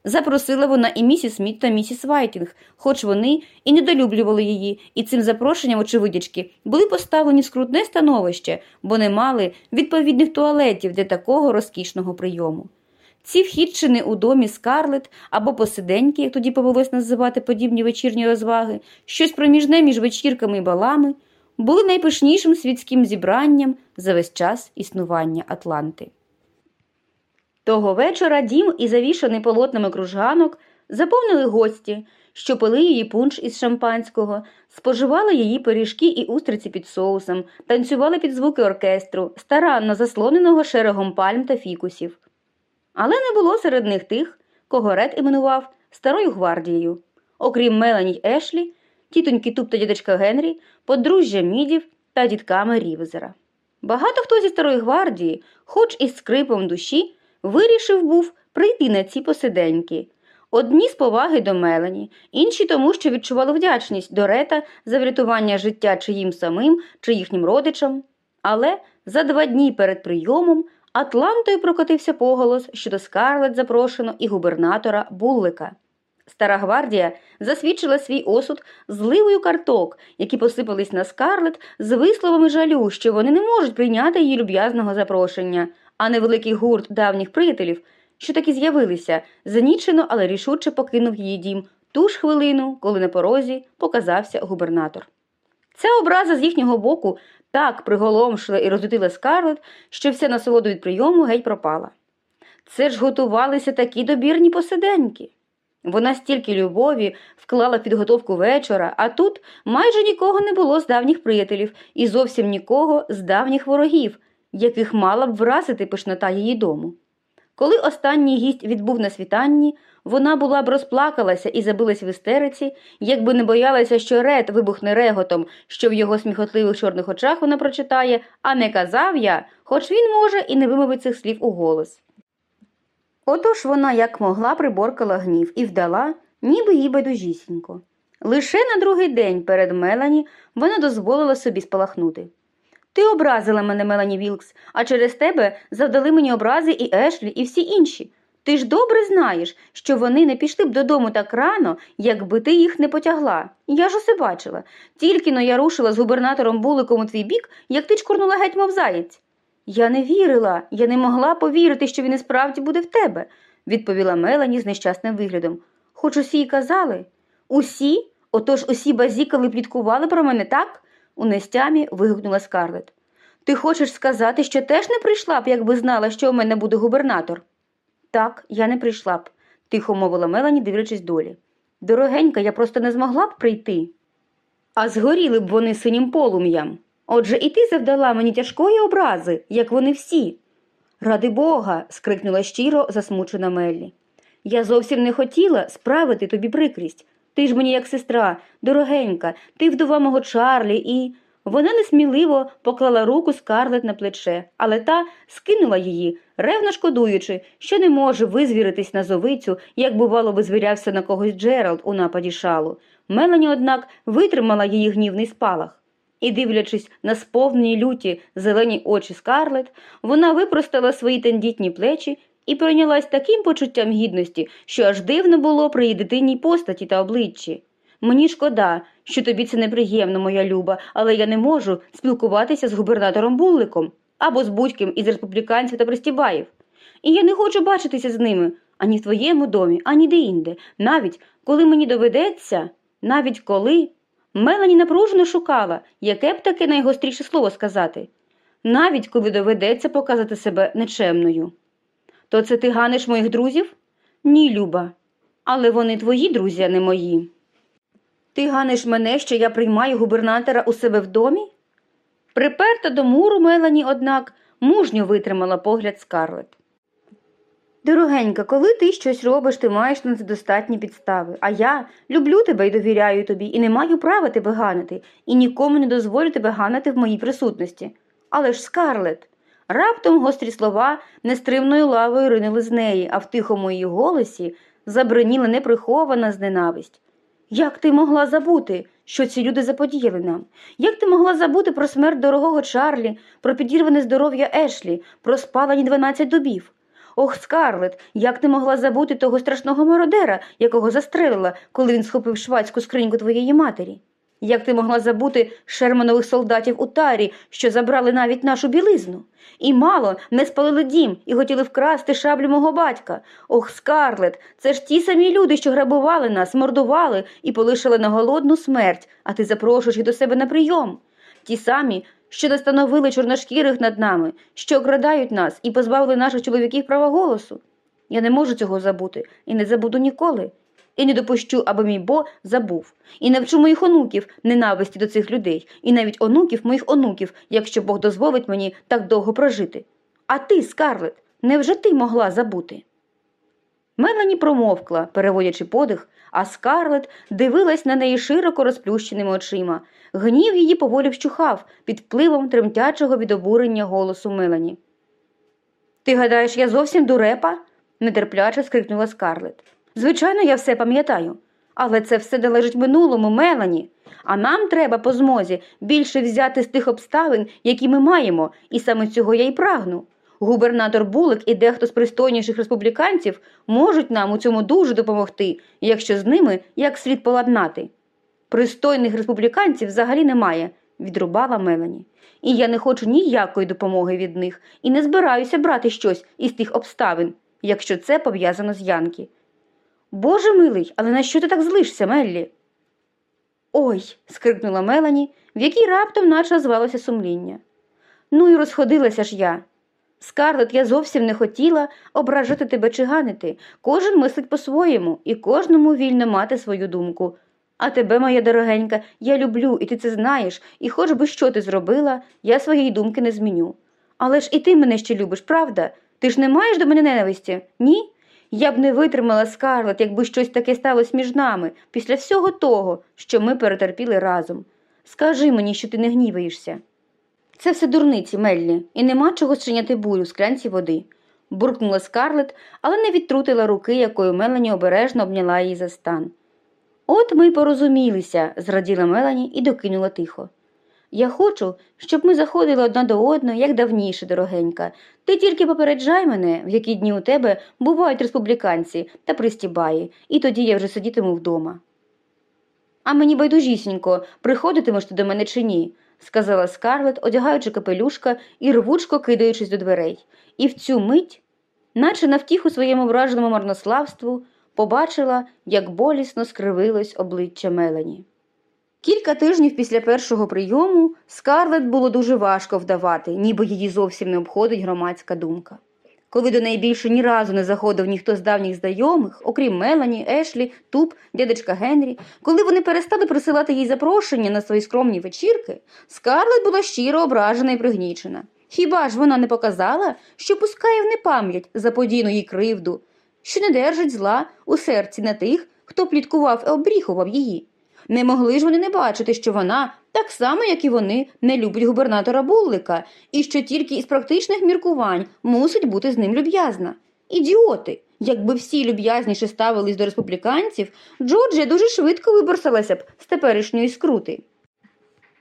Запросила вона і місіс Сміт та місіс Вайтінг, хоч вони і недолюблювали її, і цим запрошенням, очевидячки, були поставлені в скрутне становище, бо не мали відповідних туалетів для такого розкішного прийому. Ці вхідчини у домі Скарлет або посиденьки, як тоді повелось називати подібні вечірні розваги, щось проміжне між вечірками і балами, були найпишнішим світським зібранням за весь час існування Атланти. Того вечора дім і завішаний полотнами кружганок заповнили гості, що пили її пунш із шампанського, споживали її пиріжки і устриці під соусом, танцювали під звуки оркестру, старанно заслоненого шерегом пальм та фікусів. Але не було серед них тих, кого Ред іменував Старою гвардією. Окрім Мелані й Ешлі, тітоньки Туп та дідочка Генрі, подружжя мідів та дітками Рівезера. Багато хто зі старої гвардії, хоч із скрипом душі, вирішив був прийти на ці посиденьки. Одні з поваги до Мелані, інші тому, що відчували вдячність до Рета за врятування життя чи їм самим, чи їхнім родичам. Але за два дні перед прийомом Атлантою прокотився поголос, що до Скарлет запрошено і губернатора Буллика. Стара гвардія засвідчила свій осуд зливою карток, які посипались на скарлет з висловами жалю, що вони не можуть прийняти її люб'язного запрошення, а невеликий гурт давніх приятелів, що таки з'явилися, занічено, але рішуче покинув її дім ту ж хвилину, коли на порозі показався губернатор. Ця образа з їхнього боку так приголомшила і розлютила скарлет, що вся насолода від прийому геть пропала. Це ж готувалися такі добірні посиденьки. Вона стільки любові вклала в підготовку вечора, а тут майже нікого не було з давніх приятелів і зовсім нікого з давніх ворогів, яких мала б вразити пишнота її дому. Коли останній гість відбув на світанні, вона була б розплакалася і забилась в істериці, якби не боялася, що ред вибухне реготом, що в його сміхотливих чорних очах вона прочитає, а не казав я, хоч він може і не вимовить цих слів у голос. Отож вона як могла приборкала гнів і вдала, ніби їй байдужісінько. Лише на другий день перед Мелані вона дозволила собі спалахнути. Ти образила мене, Мелані Вілкс, а через тебе завдали мені образи і Ешлі, і всі інші. Ти ж добре знаєш, що вони не пішли б додому так рано, якби ти їх не потягла. Я ж усе бачила. Тільки но я рушила з губернатором Буликом у твій бік, як ти чкурнула геть, мов заєць. Я не вірила, я не могла повірити, що він і справді буде в тебе, відповіла Мелані з нещасним виглядом. Хоч усі й казали. Усі? Отож усі базікали пліткували про мене так? У нестямі вигукнула Скарлет. Ти хочеш сказати, що теж не прийшла б, якби знала, що у мене буде губернатор? Так, я не прийшла б, тихо мовила Мелані, дивлячись долі. Дорогенька, я просто не змогла б прийти. А згоріли б вони синім полум'ям. Отже, і ти завдала мені тяжкої образи, як вони всі. Ради Бога. скрикнула щиро засмучена Меллі. Я зовсім не хотіла справити тобі прикрість. Ти ж мені як сестра, дорогенька, ти вдова мого Чарлі, і. Вона несміливо поклала руку скарлет на плече, але та скинула її, ревно шкодуючи, що не може визвіритись на зовицю, як, бувало, визвірявся на когось Джеральд у нападі шалу. Мелані, однак, витримала її гнівний спалах. І, дивлячись на сповнені люті зелені очі скарлет, вона випростала свої тендітні плечі і пройнялась таким почуттям гідності, що аж дивно було при її дитинній постаті та обличчі. Мені шкода, що тобі це неприємно, моя люба, але я не можу спілкуватися з губернатором Булликом або з будь-ким із республіканців та пристібаїв. І я не хочу бачитися з ними ані в твоєму домі, ані де-інде, навіть коли мені доведеться, навіть коли. Мелані напружено шукала, яке б таке найгостріше слово сказати, навіть коли доведеться показати себе нечемною. То це ти ганиш моїх друзів? Ні, Люба. Але вони твої друзі, а не мої. Ти ганиш мене, що я приймаю губернатора у себе в домі? Приперта до муру Мелані, однак, мужньо витримала погляд скарлет. Дорогенька, коли ти щось робиш, ти маєш на це достатні підстави. А я люблю тебе і довіряю тобі, і не маю права тебе ганити, і нікому не дозволю тебе ганити в моїй присутності. Але ж, скарлет, раптом гострі слова нестримною лавою ринули з неї, а в тихому її голосі забриніла неприхована зненависть. Як ти могла забути, що ці люди заподіяли нам? Як ти могла забути про смерть дорогого Чарлі, про підірване здоров'я Ешлі, про спалені дванадцять дубів? Ох, Скарлет, як ти могла забути того страшного мародера, якого застрелила, коли він схопив швадську скриньку твоєї матері? Як ти могла забути шерманових солдатів у тарі, що забрали навіть нашу білизну? І мало не спалили дім і хотіли вкрасти шаблю мого батька. Ох, Скарлет, це ж ті самі люди, що грабували нас, мордували і полишили на голодну смерть, а ти запрошуєш їх до себе на прийом. Ті самі, що настановили чорношкірих над нами, що окрадають нас і позбавили наших чоловіків права голосу. Я не можу цього забути і не забуду ніколи. І не допущу, аби мій бо забув, і навчу моїх онуків ненависті до цих людей, і навіть онуків моїх онуків, якщо Бог дозволить мені так довго прожити. А ти, Скарлет, невже ти могла забути? Мелані промовкла, переводячи подих, а скарлет дивилась на неї широко розплющеними очима. Гнів її поволі вщухав під впливом тремтячого від обурення голосу Мелані. Ти гадаєш, я зовсім дурепа? нетерпляче скрикнула скарлет. Звичайно, я все пам'ятаю, але це все належить минулому, Мелані. А нам треба по змозі більше взяти з тих обставин, які ми маємо, і саме цього я й прагну. Губернатор Булик і дехто з пристойніших республіканців можуть нам у цьому дуже допомогти, якщо з ними як слід поладнати. Пристойних республіканців взагалі немає, відрубала Мелані. І я не хочу ніякої допомоги від них і не збираюся брати щось із тих обставин, якщо це пов'язано з Янки. Боже милий, але на що ти так злишся, Меллі? Ой. скрикнула Мелані, в якій раптом наче звалося сумління. Ну і розходилася ж я. Скарлет, я зовсім не хотіла ображати тебе чи ганити. Кожен мислить по-своєму, і кожному вільно мати свою думку. А тебе, моя дорогенька, я люблю, і ти це знаєш, і хоч би що ти зробила, я своєї думки не зміню. Але ж і ти мене ще любиш, правда? Ти ж не маєш до мене ненависті? Ні? Я б не витримала Скарлет, якби щось таке сталося між нами після всього того, що ми перетерпіли разом. Скажи мені, що ти не гніваєшся. Це все дурниці, Меллі, і нема чого зчиняти бурю в склянці води. буркнула Скарлет, але не відтрутила руки, якою Мелані обережно обняла її за стан. От ми й порозумілися, зраділа Мелані і докинула тихо. Я хочу, щоб ми заходили одна до одної, як давніше, дорогенька. Ти тільки попереджай мене, в які дні у тебе бувають республіканці та пристібаї, і тоді я вже сидітиму вдома. А мені байдужісінько, приходитимеш ти до мене чи ні, сказала Скарлет, одягаючи капелюшка і рвучко кидаючись до дверей. І в цю мить, наче на втіху своєму враженому марнославству, побачила, як болісно скривилось обличчя Мелані. Кілька тижнів після першого прийому Скарлет було дуже важко вдавати, ніби її зовсім не обходить громадська думка. Коли до неї більше ні разу не заходив ніхто з давніх знайомих, окрім Мелані, Ешлі, Туп, дядечка Генрі, коли вони перестали присилати їй запрошення на свої скромні вечірки, Скарлет була щиро ображена і пригнічена. Хіба ж вона не показала, що пускає в непам'ять заподійну їй кривду, що не держить зла у серці на тих, хто пліткував і обріхував її? Не могли ж вони не бачити, що вона, так само, як і вони, не любить губернатора Буллика, і що тільки із практичних міркувань мусить бути з ним люб'язна. Ідіоти! Якби всі люб'язніше ставились до республіканців, Джорджія дуже швидко виборсалася б з теперішньої скрути.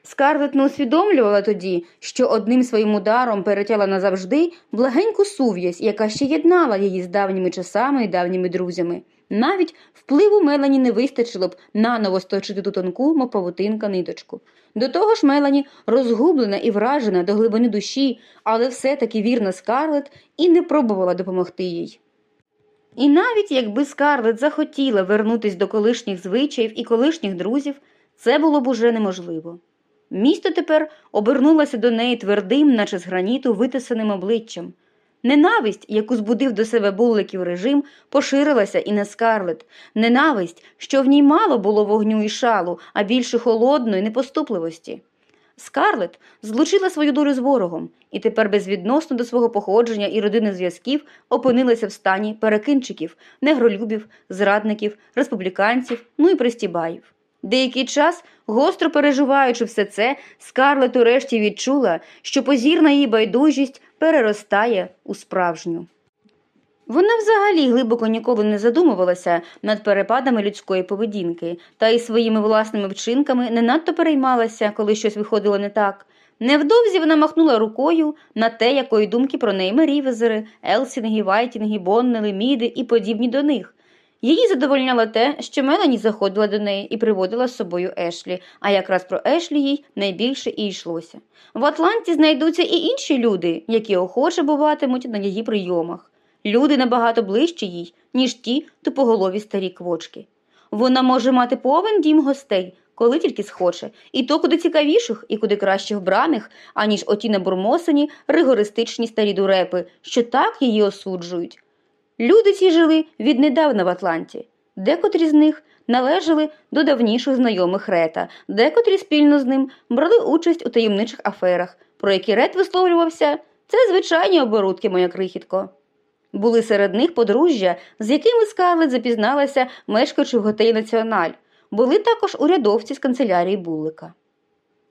Скарлет не усвідомлювала тоді, що одним своїм ударом перетяла назавжди благеньку сув'язь, яка ще єднала її з давніми часами і давніми друзями. Навіть впливу Мелані не вистачило б наново сточити ту тонку, мов павутинка ниточку. До того ж, Мелані, розгублена і вражена до глибини душі, але все-таки вірна Скарлет і не пробувала допомогти їй. І навіть якби Скарлет захотіла вернутись до колишніх звичаїв і колишніх друзів, це було б уже неможливо. Місто тепер обернулося до неї твердим, наче з граніту, витисаним обличчям. Ненависть, яку збудив до себе булликів режим, поширилася і на скарлет. Ненависть, що в ній мало було вогню і шалу, а більше холодної непоступливості. Скарлет злучила свою долю з ворогом і тепер безвідносно до свого походження і родинних зв'язків опинилася в стані перекинчиків, негролюбів, зрадників, республіканців, ну і пристібаїв. Деякий час, гостро переживаючи все це, Скарлет урешті відчула, що позірна її байдужість переростає у справжню. Вона взагалі глибоко ніколи не задумувалася над перепадами людської поведінки, та й своїми власними вчинками не надто переймалася, коли щось виходило не так. Невдовзі вона махнула рукою на те, якої думки про неї Мерівезери, Елсінги, Вайтінги, Боннели, Міди і подібні до них. Її задовольняло те, що Мелані заходила до неї і приводила з собою Ешлі, а якраз про Ешлі їй найбільше і йшлося. В Атланті знайдуться і інші люди, які охоче буватимуть на її прийомах. Люди набагато ближчі їй, ніж ті тупоголові старі квочки. Вона може мати повен дім гостей, коли тільки схоче, і то куди цікавіших і куди краще вбраних, аніж оті набурмосані ригористичні старі дурепи, що так її осуджують. Люди ці жили віднедавна в Атланті. Декотрі з них належали до давніших знайомих Рета, декотрі спільно з ним брали участь у таємничих аферах, про які Рет висловлювався це звичайні оборудки, моя крихітко. Були серед них подружжя, з якими Скарлет запізналася, мешкаючи в готелі Національ. Були також урядовці з канцелярії Буллика.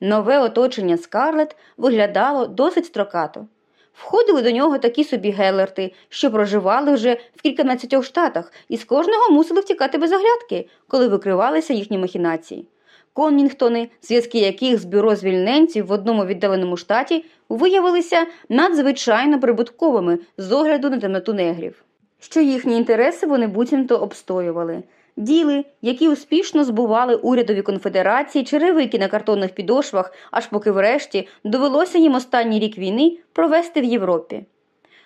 Нове оточення Скарлет виглядало досить строкато. Входили до нього такі собі гелерти, що проживали вже в кільканадцятьох штатах, і з кожного мусили втікати без оглядки, коли викривалися їхні махінації. Коннінгтони, зв'язки яких з бюро звільненців в одному віддаленому штаті виявилися надзвичайно прибутковими з огляду на темноту негрів, що їхні інтереси вони буцімто обстоювали. Діли, які успішно збували урядові конфедерації черевики на картонних підошвах, аж поки врешті довелося їм останній рік війни провести в Європі.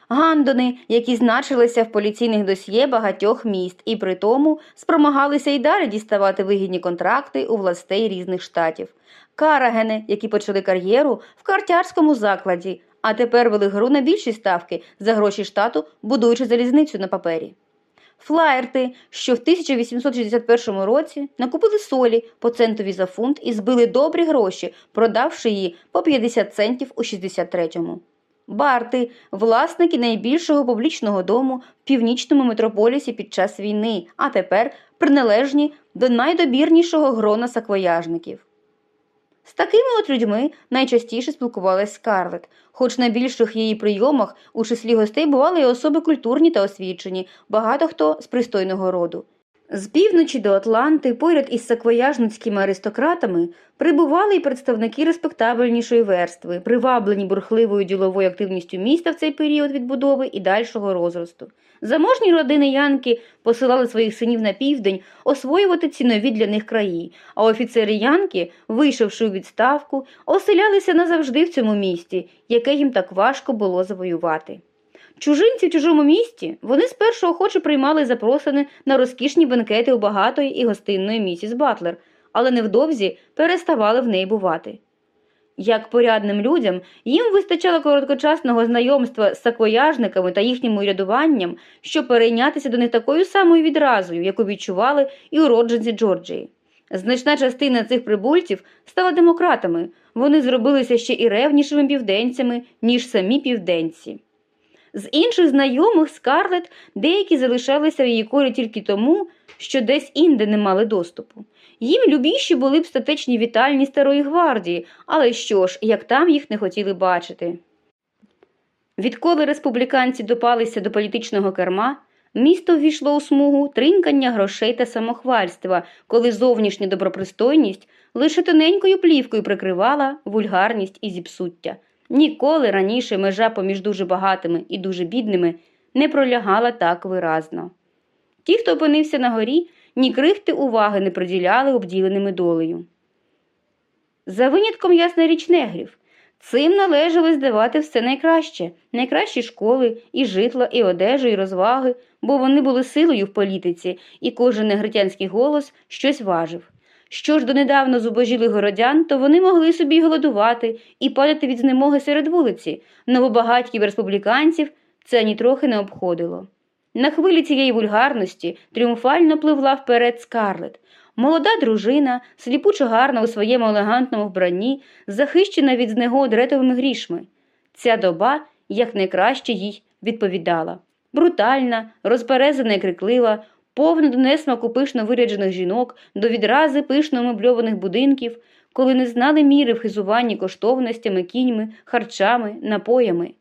Гандони, які значилися в поліційних досьє багатьох міст, і при тому спромагалися й далі діставати вигідні контракти у властей різних штатів. Карагени, які почали кар'єру в картярському закладі, а тепер вели гру на більші ставки за гроші штату, будуючи залізницю на папері. Флаєрти, що в 1861 році накупили солі по центові за фунт і збили добрі гроші, продавши її по 50 центів у 63-му. Барти, власники найбільшого публічного дому в північному метрополісі під час війни, а тепер приналежні до найдобірнішого грона саквояжників. З такими от людьми найчастіше спілкувалась Скарлет, хоч на більших її прийомах у числі гостей бували й особи культурні та освічені, багато хто з пристойного роду. З півночі до Атланти, поряд із саквояжницькими аристократами, прибували й представники респектабельнішої верстви, приваблені бурхливою діловою активністю міста в цей період відбудови і дальшого розросту. Заможні родини Янки посилали своїх синів на південь освоювати цінові для них краї, а офіцери Янки, вийшовши у відставку, оселялися назавжди в цьому місті, яке їм так важко було завоювати. Чужинці в чужому місті вони спершу охоче приймали запросини на розкішні бенкети у багатої і гостинної місіс Батлер, але невдовзі переставали в неї бувати. Як порядним людям, їм вистачало короткочасного знайомства з саквояжниками та їхнім урядуванням, щоб перейнятися до них такою самою відразою, яку відчували і уродженці Джорджії. Значна частина цих прибульців стала демократами, вони зробилися ще і ревнішими південцями, ніж самі південці. З інших знайомих Скарлет деякі залишалися в її корі тільки тому, що десь інде не мали доступу. Їм любіші були б статечні вітальні старої гвардії, але що ж, як там їх не хотіли бачити. Відколи республіканці допалися до політичного керма, місто ввійшло у смугу тринкання грошей та самохвальства, коли зовнішня добропристойність лише тоненькою плівкою прикривала вульгарність і зіпсуття. Ніколи раніше межа поміж дуже багатими і дуже бідними не пролягала так виразно. Ті, хто опинився на горі, ні крихти уваги не приділяли обділеними долею. За винятком ясна річ негрів, цим належало здавати все найкраще, найкращі школи, і житла, і одежу, і розваги, бо вони були силою в політиці, і кожен негритянський голос щось важив. Що ж донедавна зубожілих городян, то вони могли собі голодувати і падати від знемоги серед вулиці, новобагатьків республіканців це нітрохи не обходило. На хвилі цієї вульгарності тріумфально пливла вперед скарлет. Молода дружина, сліпучо гарна у своєму елегантному вбранні, захищена від знегод ретовими грішми. Ця доба якнайкраще їй відповідала. Брутальна, розперезана і криклива, повна до несмаку пишно виряджених жінок, до відрази пишно мебльованих будинків, коли не знали міри в хизуванні коштовностями, кіньми, харчами, напоями.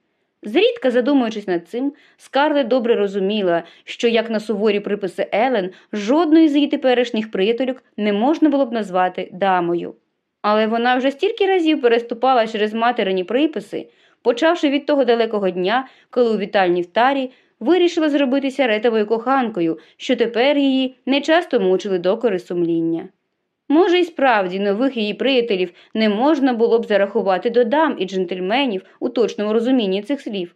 Зрідка задумуючись над цим, Скарлет добре розуміла, що, як на суворі приписи Елен, жодної з її теперішніх приятелюк не можна було б назвати дамою. Але вона вже стільки разів переступала через материні приписи, почавши від того далекого дня, коли у вітальні в тарі вирішила зробитися ретовою коханкою, що тепер її нечасто мучили докори сумління. Може, і справді нових її приятелів не можна було б зарахувати до дам і джентльменів у точному розумінні цих слів,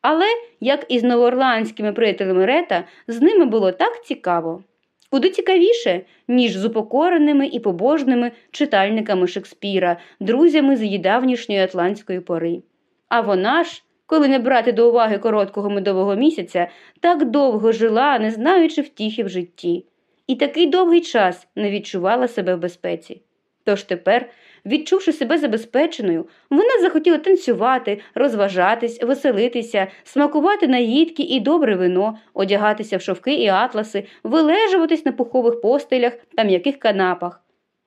але, як і з новоорландськими приятелями Рета, з ними було так цікаво. Куди цікавіше, ніж з упокореними і побожними читальниками Шекспіра, друзями з її давнішньої атлантської пори. А вона ж, коли не брати до уваги короткого медового місяця, так довго жила, не знаючи втіхи в житті і такий довгий час не відчувала себе в безпеці. Тож тепер, відчувши себе забезпеченою, вона захотіла танцювати, розважатись, веселитися, смакувати наїдки і добре вино, одягатися в шовки і атласи, вилежуватись на пухових постелях та м'яких канапах.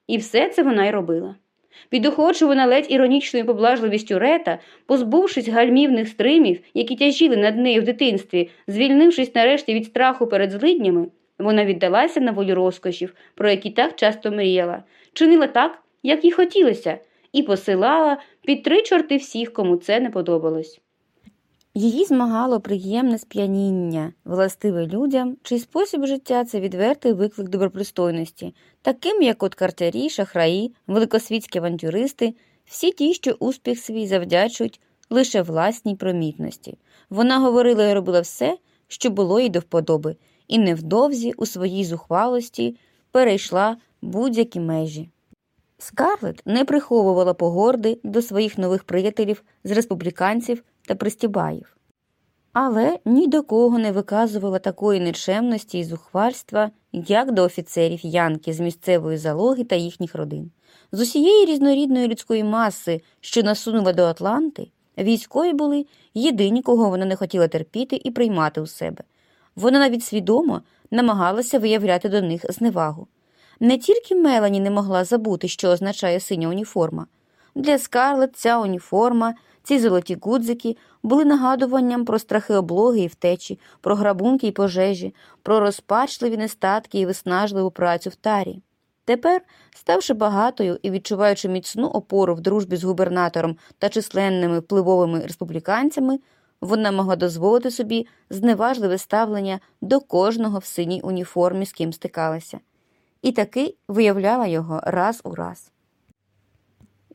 І все це вона й робила. Підохочувана ледь іронічною поблажливістю рета, позбувшись гальмівних стримів, які тяжіли над нею в дитинстві, звільнившись нарешті від страху перед злиднями, Вона віддалася на волю розкошів, про які так часто мріяла, чинила так, як їй хотілося, і посилала під три чорти всіх, кому це не подобалось. Її змагало приємне сп'яніння, властиве людям, чий спосіб життя це відвертий виклик добропристойності, таким як от картярі, шахраї, великосвітські авантюристи, всі ті, що успіх свій завдячують лише власній промітності. Вона говорила і робила все, що було їй до вподоби, і невдовзі у своїй зухвалості перейшла будь-які межі. Скарлет не приховувала погорди до своїх нових приятелів з республіканців та пристібаїв, але ні до кого не виказувала такої нечемності і зухвальства, як до офіцерів Янки з місцевої залоги та їхніх родин. З усієї різнорідної людської маси, що насунула до Атланти, військові були єдині, кого вона не хотіла терпіти і приймати у себе. Вона навіть свідомо намагалася виявляти до них зневагу. Не тільки Мелані не могла забути, що означає синя уніформа. Для Скарлет ця уніформа, ці золоті гудзики були нагадуванням про страхи облоги і втечі, про грабунки і пожежі, про розпачливі нестатки і виснажливу працю в тарі. Тепер, ставши багатою і відчуваючи міцну опору в дружбі з губернатором та численними впливовими республіканцями, вона могла дозволити собі зневажливе ставлення до кожного в синій уніформі, з ким стикалася і таки виявляла його раз у раз.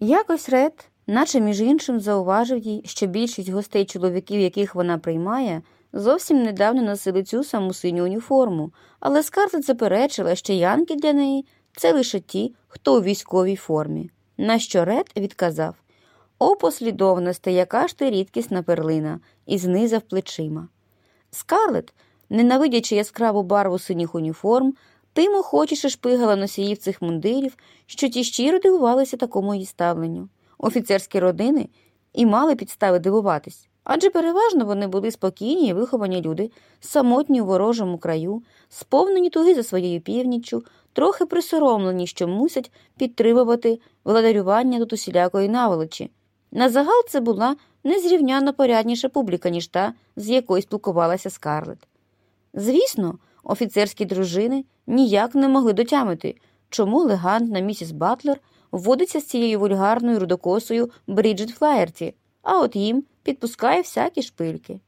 Якось Ред, наче між іншим, зауважив їй, що більшість гостей чоловіків, яких вона приймає, зовсім недавно носили цю саму синю уніформу, але Скарлет заперечила, що янки для неї це лише ті, хто у військовій формі. На що Ред відказав О, послідовності, яка ж ти рідкісна перлина, і знизав плечима. Скарлет, ненавидячи яскраву барву синіх уніформ, тим охочіше шпигала носіїв цих мундирів, що ті щиро дивувалися такому її ставленню. Офіцерські родини і мали підстави дивуватись, адже переважно вони були спокійні і виховані люди, самотні у ворожому краю, сповнені туги за своєю північчю, трохи присоромлені, що мусять підтримувати владарювання тут усілякої наволочі. На загал це була незрівняно порядніша публіка, ніж та, з якою спілкувалася Скарлет. Звісно, офіцерські дружини ніяк не могли дотямити, чому елегантна місіс Батлер водиться з цією вульгарною рудокосою Бріджит Флаєрті, а от їм підпускає всякі шпильки.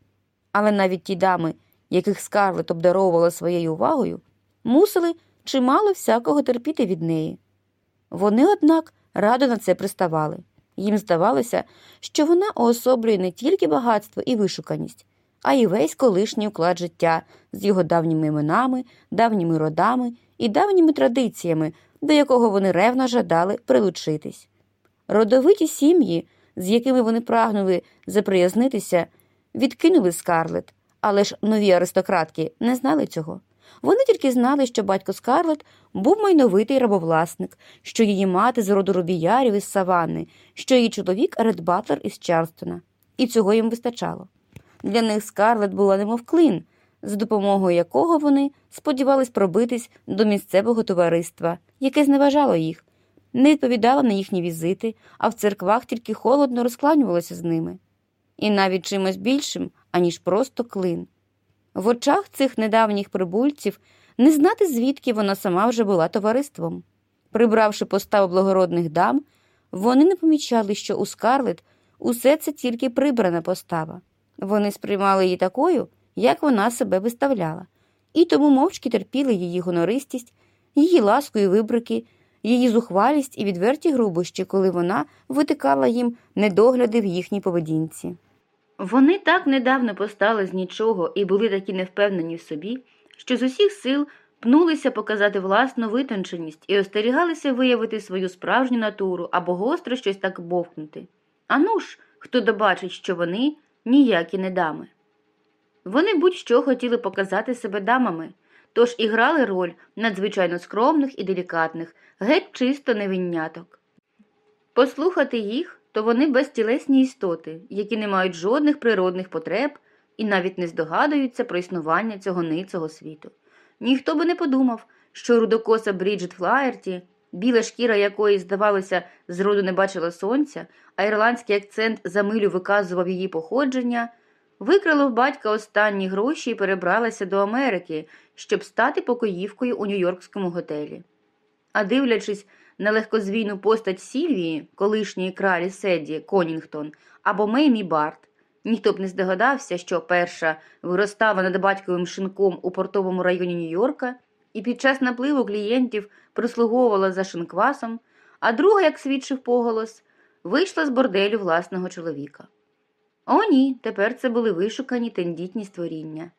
Але навіть ті дами, яких Скарлет обдаровувала своєю увагою, мусили чимало всякого терпіти від неї. Вони, однак, радо на це приставали. Їм здавалося, що вона уособлює не тільки багатство і вишуканість, а й весь колишній уклад життя з його давніми іменами, давніми родами і давніми традиціями, до якого вони ревно жадали прилучитись. Родовиті сім'ї, з якими вони прагнули заприязнитися, відкинули скарлет, але ж нові аристократки не знали цього. Вони тільки знали, що батько Скарлет був майновитий рабовласник, що її мати з роду робіярів із Саванни, що її чоловік Ред Батлер із Чарльстона. І цього їм вистачало. Для них Скарлет була немов клин, за допомогою якого вони сподівались пробитись до місцевого товариства, яке зневажало їх, не відповідало на їхні візити, а в церквах тільки холодно розкланювалося з ними. І навіть чимось більшим, аніж просто клин. В очах цих недавніх прибульців не знати, звідки вона сама вже була товариством. Прибравши поставу благородних дам, вони не помічали, що у Скарлет усе це тільки прибрана постава. Вони сприймали її такою, як вона себе виставляла, і тому мовчки терпіли її гонористість, її ласку і вибрики, її зухвалість і відверті грубощі, коли вона витикала їм недогляди в їхній поведінці. Вони так недавно постали з нічого і були такі невпевнені в собі, що з усіх сил пнулися показати власну витонченість і остерігалися виявити свою справжню натуру або гостро щось так бовкнути. Ану ж, хто добачить, що вони ніякі не дами. Вони будь-що хотіли показати себе дамами, тож і грали роль надзвичайно скромних і делікатних, геть чисто невинняток. Послухати їх, то вони безтілесні істоти, які не мають жодних природних потреб і навіть не здогадуються про існування цього ницого світу. Ніхто би не подумав, що рудокоса Бріджит Флаєрті, біла шкіра якої, здавалося, зроду не бачила сонця, а ірландський акцент за милю виказував її походження, викрала в батька останні гроші і перебралася до Америки, щоб стати покоївкою у нью-йоркському готелі. А дивлячись на легкозвійну постать Сільвії, колишньої кралі Седді Конінгтон або Меймі Барт, ніхто б не здогадався, що перша виростала над батьковим шинком у портовому районі Нью-Йорка і під час напливу клієнтів прислуговувала за шинквасом, а друга, як свідчив поголос, вийшла з борделю власного чоловіка. О, ні, тепер це були вишукані тендітні створіння.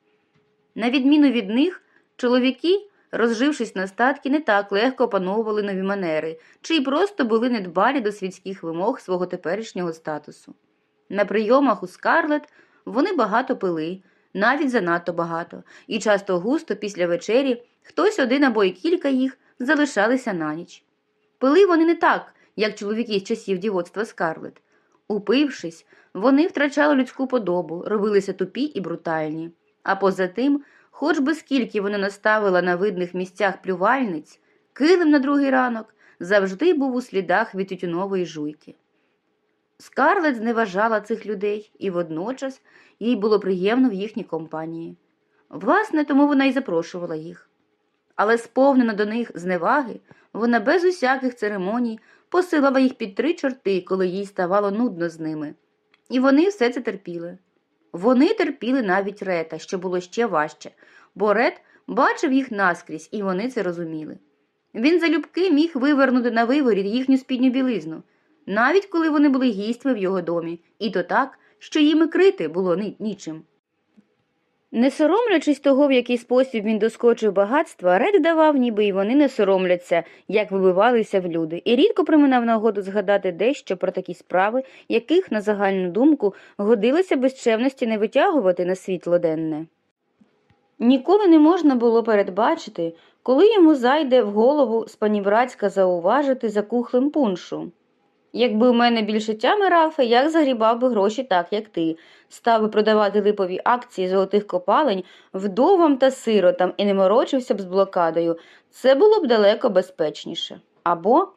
На відміну від них, чоловіки, розжившись на статки, не так легко опановували нові манери, чи й просто були недбалі до світських вимог свого теперішнього статусу. На прийомах у Скарлет вони багато пили, навіть занадто багато, і часто густо після вечері хтось один або й кілька їх залишалися на ніч. Пили вони не так, як чоловіки з часів дівоцтва Скарлет. Упившись, вони втрачали людську подобу, робилися тупі і брутальні. А поза тим, хоч би скільки вона наставила на видних місцях плювальниць, килим на другий ранок завжди був у слідах від тютюнової жуйки. Скарлет зневажала цих людей, і водночас їй було приємно в їхній компанії. Власне, тому вона й запрошувала їх. Але сповнена до них зневаги, вона без усяких церемоній посилала їх під три чорти, коли їй ставало нудно з ними. І вони все це терпіли. Вони терпіли навіть Рета, що було ще важче, бо Рет бачив їх наскрізь, і вони це розуміли. Він залюбки міг вивернути на виворіт їхню спідню білизну, навіть коли вони були гістьми в його домі, і то так, що їм і крити було нічим. Не соромлячись того, в який спосіб він доскочив багатства, Ред давав, ніби й вони не соромляться, як вибивалися в люди, і рідко приминав нагоду згадати дещо про такі справи, яких, на загальну думку, годилося без чемності не витягувати на світло денне. Ніколи не можна було передбачити, коли йому зайде в голову спаніврацька зауважити за кухлем пуншу. Якби у мене більше тями, Рафе, як загрібав би гроші так, як ти, став би продавати липові акції золотих копалень вдовам та сиротам і не морочився б з блокадою, це було б далеко безпечніше. Або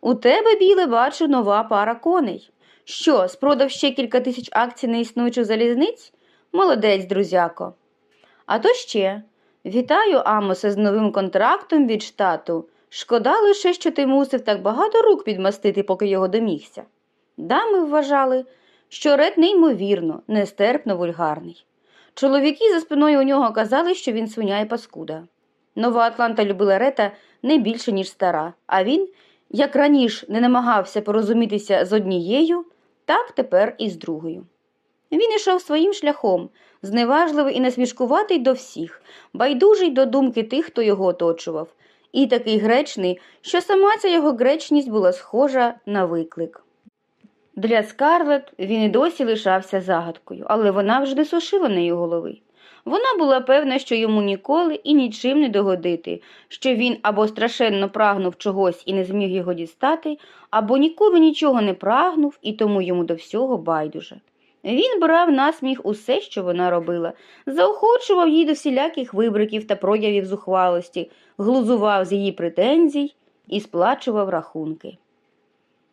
у тебе, біле, бачу, нова пара коней. Що, спродав ще кілька тисяч акцій неіснуючих залізниць? Молодець, друзяко. А то ще. Вітаю, Амосе, з новим контрактом від штату. Шкода лише, що ти мусив так багато рук підмастити, поки його домігся. Дами вважали, що Ред неймовірно, нестерпно вульгарний. Чоловіки за спиною у нього казали, що він свиня і паскуда. Нова Атланта любила Рета не більше, ніж стара, а він, як раніше не намагався порозумітися з однією, так тепер і з другою. Він ішов своїм шляхом, зневажливий і насмішкуватий до всіх, байдужий до думки тих, хто його оточував, і такий гречний, що сама ця його гречність була схожа на виклик. Для Скарлет він і досі лишався загадкою, але вона вже не сушила неї голови. Вона була певна, що йому ніколи і нічим не догодити, що він або страшенно прагнув чогось і не зміг його дістати, або ніколи нічого не прагнув і тому йому до всього байдуже. Він брав насміх усе, що вона робила, заохочував її до всіляких вибриків та проявів зухвалості, глузував з її претензій і сплачував рахунки.